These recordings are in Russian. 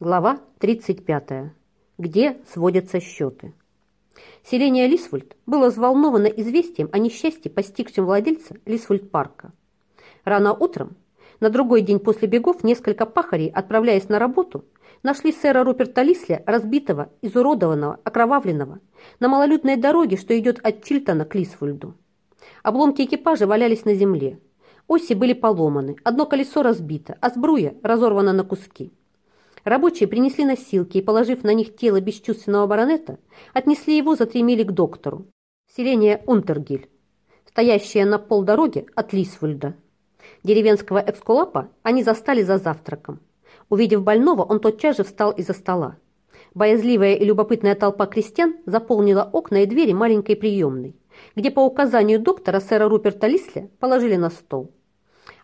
Глава 35. Где сводятся счеты? Селение Лисвульд было взволновано известием о несчастье, постигшем владельца Лисвульд-парка. Рано утром, на другой день после бегов, несколько пахарей, отправляясь на работу, нашли сэра Руперта Лисля, разбитого, изуродованного, окровавленного, на малолюдной дороге, что идет от Чильтона к Лисвульду. Обломки экипажа валялись на земле. Оси были поломаны, одно колесо разбито, а сбруя разорвана на куски. Рабочие принесли носилки и, положив на них тело бесчувственного баронета, отнесли его за три мили к доктору. Селение Унтергиль, стоящее на полдороге от Лисвульда. Деревенского экскулапа они застали за завтраком. Увидев больного, он тотчас же встал из-за стола. Боязливая и любопытная толпа крестьян заполнила окна и двери маленькой приемной, где по указанию доктора сэра Руперта Лисля положили на стол.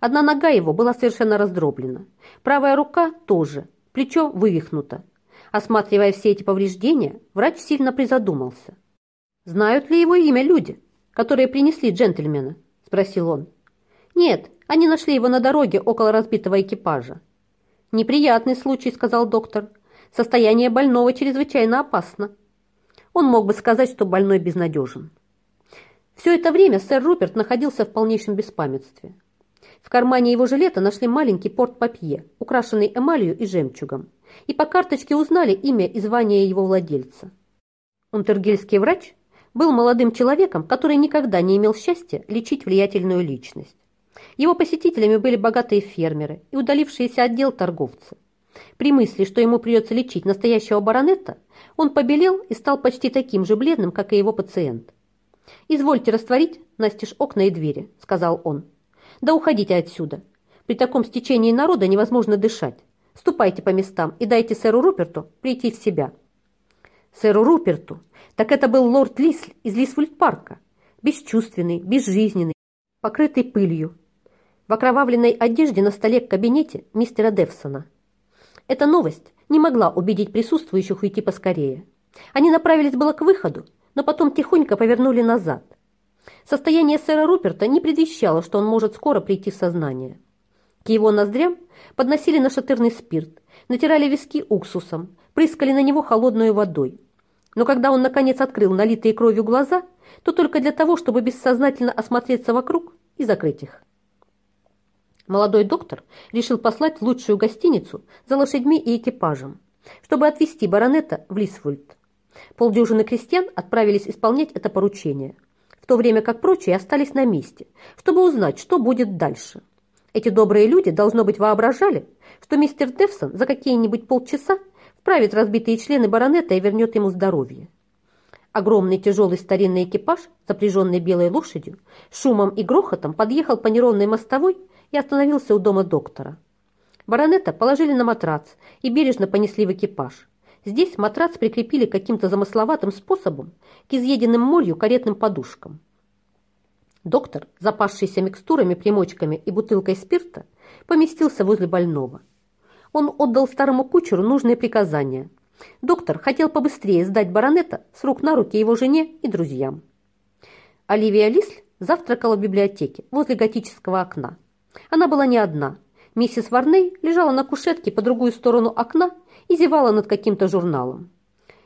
Одна нога его была совершенно раздроблена, правая рука тоже – плечо вывихнуто. Осматривая все эти повреждения, врач сильно призадумался. «Знают ли его имя люди, которые принесли джентльмена?» – спросил он. «Нет, они нашли его на дороге около разбитого экипажа». «Неприятный случай», – сказал доктор. «Состояние больного чрезвычайно опасно». Он мог бы сказать, что больной безнадежен. Все это время сэр Руперт находился в полнейшем беспамятстве. В кармане его жилета нашли маленький порт-папье, украшенный эмалью и жемчугом, и по карточке узнали имя и звание его владельца. Унтергельский врач был молодым человеком, который никогда не имел счастья лечить влиятельную личность. Его посетителями были богатые фермеры и удалившиеся отдел торговцы. При мысли, что ему придется лечить настоящего баронета, он побелел и стал почти таким же бледным, как и его пациент. «Извольте растворить настежь окна и двери», — сказал он. Да уходите отсюда. При таком стечении народа невозможно дышать. Ступайте по местам и дайте сэру Руперту прийти в себя. Сэру Руперту? Так это был лорд Лисль из Лисвульд-парка. Бесчувственный, безжизненный, покрытый пылью. В окровавленной одежде на столе в кабинете мистера Девсона. Эта новость не могла убедить присутствующих уйти поскорее. Они направились было к выходу, но потом тихонько повернули назад – Состояние сэра Руперта не предвещало, что он может скоро прийти в сознание. К его ноздрям подносили нашатырный спирт, натирали виски уксусом, прыскали на него холодной водой. Но когда он, наконец, открыл налитые кровью глаза, то только для того, чтобы бессознательно осмотреться вокруг и закрыть их. Молодой доктор решил послать лучшую гостиницу за лошадьми и экипажем, чтобы отвезти баронета в Лисвульд. Полдюжины крестьян отправились исполнять это поручение – в то время как прочие остались на месте, чтобы узнать, что будет дальше. Эти добрые люди, должно быть, воображали, что мистер Девсон за какие-нибудь полчаса вправит разбитые члены баронета и вернет ему здоровье. Огромный тяжелый старинный экипаж, запряженный белой лошадью, шумом и грохотом подъехал по неровной мостовой и остановился у дома доктора. Баронета положили на матрац и бережно понесли в экипаж. Здесь матрац прикрепили каким-то замысловатым способом к изъеденным молью каретным подушкам. Доктор, запасшийся микстурами, примочками и бутылкой спирта, поместился возле больного. Он отдал старому кучеру нужные приказания. Доктор хотел побыстрее сдать баронета с рук на руки его жене и друзьям. Оливия Лисль завтракала в библиотеке возле готического окна. Она была не одна. Миссис Варней лежала на кушетке по другую сторону окна и зевала над каким-то журналом.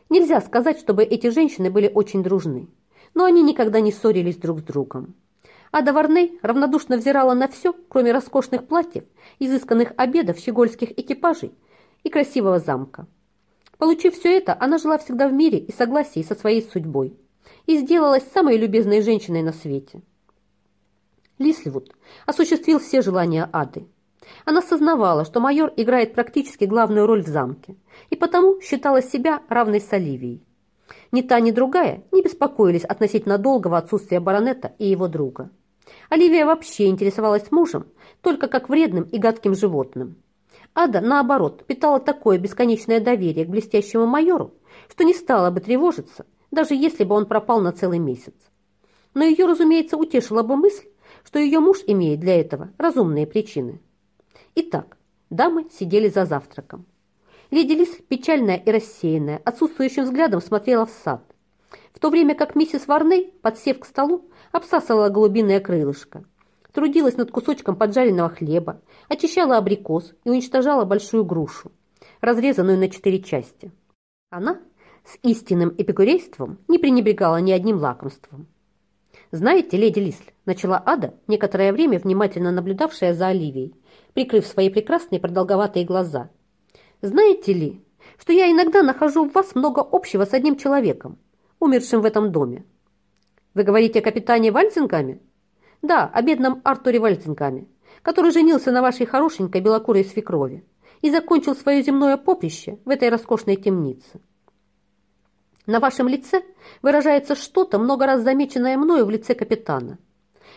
Нельзя сказать, чтобы эти женщины были очень дружны, но они никогда не ссорились друг с другом. Ада Варней равнодушно взирала на все, кроме роскошных платьев, изысканных обедов, щегольских экипажей и красивого замка. Получив все это, она жила всегда в мире и согласии со своей судьбой и сделалась самой любезной женщиной на свете. Лисливуд осуществил все желания Ады. Она сознавала, что майор играет практически главную роль в замке, и потому считала себя равной с Оливией. Ни та, ни другая не беспокоились относительно долгого отсутствия баронета и его друга. Оливия вообще интересовалась мужем только как вредным и гадким животным. Ада, наоборот, питала такое бесконечное доверие к блестящему майору, что не стала бы тревожиться, даже если бы он пропал на целый месяц. Но ее, разумеется, утешила бы мысль, что ее муж имеет для этого разумные причины. Итак, дамы сидели за завтраком. Леди Лис, печальная и рассеянная, отсутствующим взглядом смотрела в сад, в то время как миссис Варней, подсев к столу, обсасывала голубиное крылышко, трудилась над кусочком поджаренного хлеба, очищала абрикос и уничтожала большую грушу. разрезанную на четыре части. Она с истинным эпикурейством не пренебрегала ни одним лакомством. «Знаете, леди Лисль», – начала Ада, некоторое время внимательно наблюдавшая за Оливией, прикрыв свои прекрасные продолговатые глаза. «Знаете ли, что я иногда нахожу в вас много общего с одним человеком, умершим в этом доме?» «Вы говорите о капитане Вальцингаме?» «Да, о бедном Артуре Вальцингаме, который женился на вашей хорошенькой белокурой свекрови и закончил свое земное поприще в этой роскошной темнице. На вашем лице выражается что-то, много раз замеченное мною в лице капитана.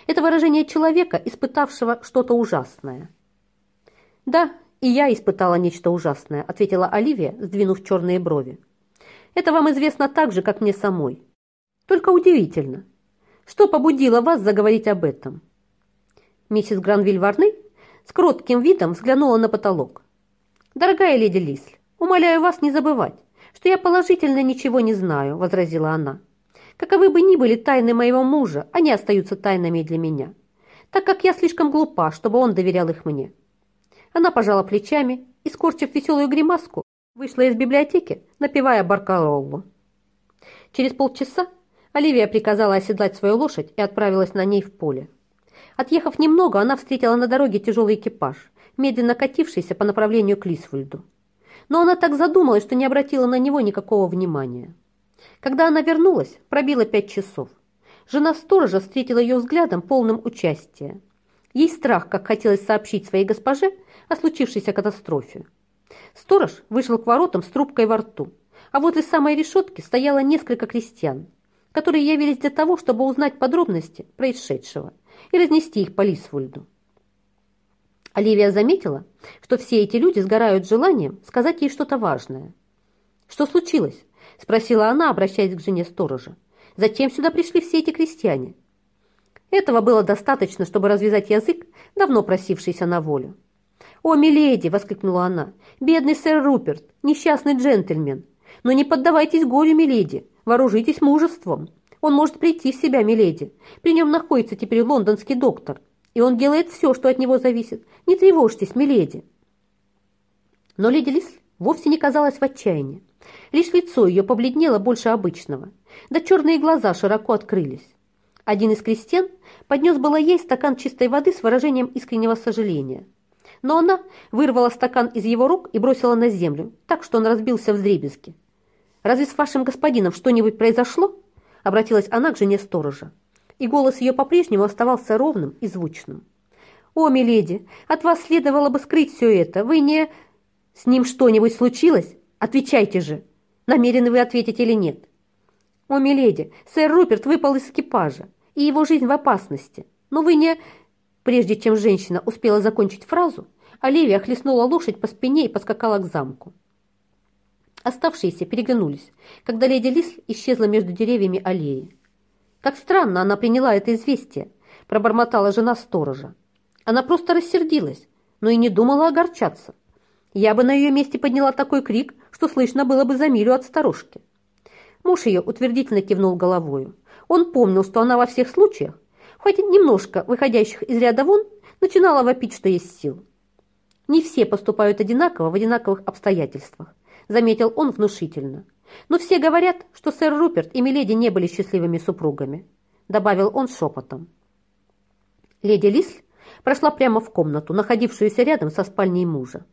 Это выражение человека, испытавшего что-то ужасное. «Да, и я испытала нечто ужасное», ответила Оливия, сдвинув черные брови. «Это вам известно так же, как мне самой. Только удивительно. Что побудило вас заговорить об этом?» Миссис Гранвиль Варны с кротким видом взглянула на потолок. «Дорогая леди Лисль, умоляю вас не забывать, что я положительно ничего не знаю», – возразила она. «Каковы бы ни были тайны моего мужа, они остаются тайнами для меня, так как я слишком глупа, чтобы он доверял их мне». Она пожала плечами и, скорчив веселую гримаску, вышла из библиотеки, напевая Баркароллу. Через полчаса Оливия приказала оседлать свою лошадь и отправилась на ней в поле. Отъехав немного, она встретила на дороге тяжелый экипаж, медленно катившийся по направлению к Лисфульду но она так задумалась, что не обратила на него никакого внимания. Когда она вернулась, пробило пять часов. Жена сторожа встретила ее взглядом, полным участия. Ей страх, как хотелось сообщить своей госпоже о случившейся катастрофе. Сторож вышел к воротам с трубкой во рту, а возле самой решетки стояло несколько крестьян, которые явились для того, чтобы узнать подробности происшедшего и разнести их по Лисвульду. Оливия заметила, что все эти люди сгорают желанием сказать ей что-то важное. «Что случилось?» – спросила она, обращаясь к жене сторожа. «Зачем сюда пришли все эти крестьяне?» Этого было достаточно, чтобы развязать язык, давно просившийся на волю. «О, миледи!» – воскликнула она. «Бедный сэр Руперт, несчастный джентльмен! Но не поддавайтесь горю, миледи, вооружитесь мужеством. Он может прийти в себя, миледи. При нем находится теперь лондонский доктор, и он делает все, что от него зависит. Не тревожьтесь, миледи». Но леди Лис вовсе не казалась в отчаянии. Лишь лицо ее побледнело больше обычного, да черные глаза широко открылись. Один из крестьян поднес было ей стакан чистой воды с выражением искреннего сожаления. Но она вырвала стакан из его рук и бросила на землю, так что он разбился в дребезги. «Разве с вашим господином что-нибудь произошло?» обратилась она к жене сторожа и голос ее по-прежнему оставался ровным и звучным. «О, миледи, от вас следовало бы скрыть все это. Вы не... С ним что-нибудь случилось? Отвечайте же. Намерены вы ответить или нет?» «О, миледи, сэр Руперт выпал из экипажа, и его жизнь в опасности. Но вы не...» Прежде чем женщина успела закончить фразу, Оливия хлестнула лошадь по спине и поскакала к замку. Оставшиеся переглянулись, когда леди Лис исчезла между деревьями аллеи. Как странно она приняла это известие, пробормотала жена сторожа. Она просто рассердилась, но и не думала огорчаться. Я бы на ее месте подняла такой крик, что слышно было бы за милю от старушки. Муж ее утвердительно кивнул головою. Он помнил, что она во всех случаях, хоть немножко выходящих из ряда вон, начинала вопить, что есть сил. Не все поступают одинаково в одинаковых обстоятельствах, заметил он внушительно. Но все говорят, что сэр Руперт и Миледи не были счастливыми супругами», добавил он шепотом. Леди Лисль прошла прямо в комнату, находившуюся рядом со спальней мужа.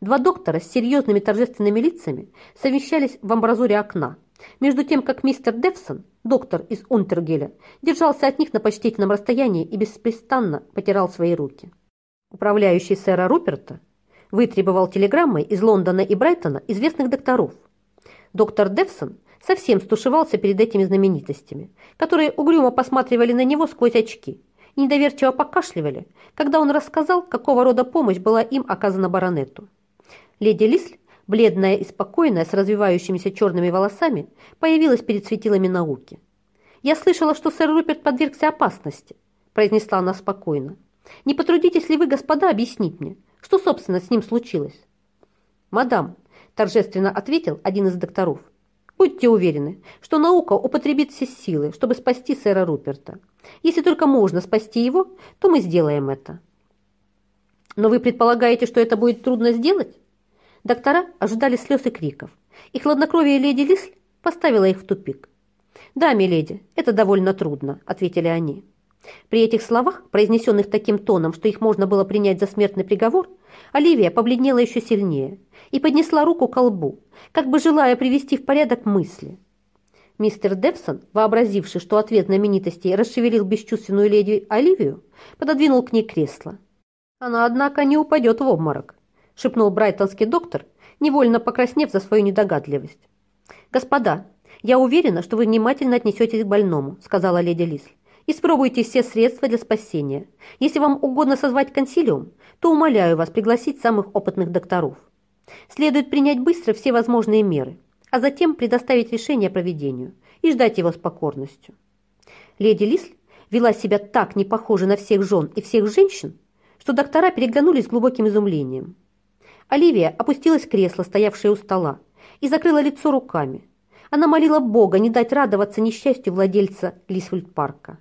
Два доктора с серьезными торжественными лицами совещались в амбразуре окна, между тем как мистер Девсон, доктор из Унтергеля, держался от них на почтительном расстоянии и беспрестанно потирал свои руки. Управляющий сэра Руперта вытребовал телеграммой из Лондона и Брайтона известных докторов – Доктор Девсон совсем стушевался перед этими знаменитостями, которые угрюмо посматривали на него сквозь очки недоверчиво покашливали, когда он рассказал, какого рода помощь была им оказана баронету. Леди Лисль, бледная и спокойная, с развивающимися черными волосами, появилась перед светилами науки. «Я слышала, что сэр Руперт подвергся опасности», произнесла она спокойно. «Не потрудитесь ли вы, господа, объяснить мне, что, собственно, с ним случилось?» «Мадам, торжественно ответил один из докторов. Будьте уверены, что наука употребит все силы, чтобы спасти сэра Руперта. Если только можно спасти его, то мы сделаем это. Но вы предполагаете, что это будет трудно сделать? Доктора ожидали слез и криков, и хладнокровие леди Лисль поставило их в тупик. «Да, миледи, это довольно трудно», — ответили они. При этих словах, произнесенных таким тоном, что их можно было принять за смертный приговор, Оливия побледнела еще сильнее и поднесла руку к колбу, как бы желая привести в порядок мысли. Мистер Девсон, вообразивший, что ответ знаменитостей расшевелил бесчувственную леди Оливию, пододвинул к ней кресло. «Она, однако, не упадет в обморок», – шепнул брайтонский доктор, невольно покраснев за свою недогадливость. «Господа, я уверена, что вы внимательно отнесетесь к больному», – сказала леди Лисль. «Испробуйте все средства для спасения. Если вам угодно созвать консилиум, то умоляю вас пригласить самых опытных докторов. Следует принять быстро все возможные меры, а затем предоставить решение проведению и ждать его с покорностью. Леди Лисль вела себя так не похоже на всех жен и всех женщин, что доктора переглянулись с глубоким изумлением. Оливия опустилась в кресло, стоявшее у стола, и закрыла лицо руками. Она молила Бога не дать радоваться несчастью владельца Лисфульд-парка.